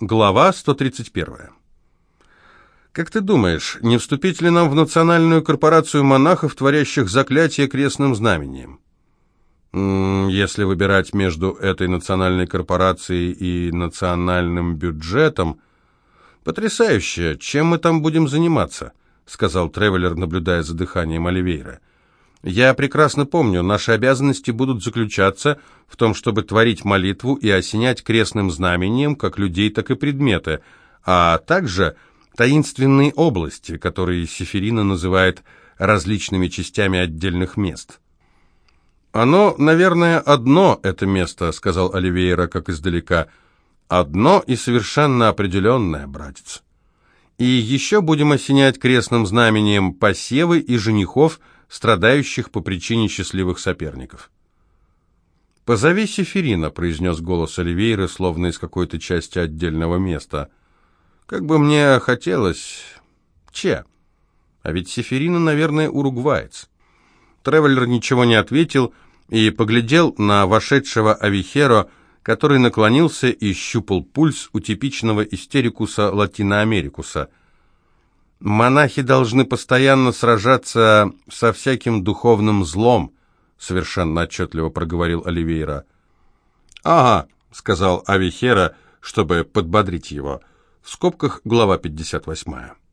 Глава 131. Как ты думаешь, не вступить ли нам в национальную корпорацию монахов, творящих заклятие крестным знамением? Если выбирать между этой национальной корпорацией и национальным бюджетом... Потрясающе! Чем мы там будем заниматься? Сказал Тревелер, наблюдая за дыханием Оливейра. Я прекрасно помню, наши обязанности будут заключаться в том, чтобы творить молитву и осенять крестным знамением как людей, так и предметы, а также таинственные области, которые Сеферина называет различными частями отдельных мест. «Оно, наверное, одно, это место», — сказал Оливейра, как издалека. «Одно и совершенно определенное, братец. И еще будем осенять крестным знамением посевы и женихов — страдающих по причине счастливых соперников. «Позови Сеферина», — произнес голос Оливейры, словно из какой-то части отдельного места. «Как бы мне хотелось... Че? А ведь Сеферина, наверное, уругваец». Тревеллер ничего не ответил и поглядел на вошедшего Авихеро, который наклонился и щупал пульс у типичного истерикуса латиноамерикуса — Монахи должны постоянно сражаться со всяким духовным злом, совершенно отчетливо проговорил Оливейра. Ага, сказал Авихера, чтобы подбодрить его. В скобках глава 58.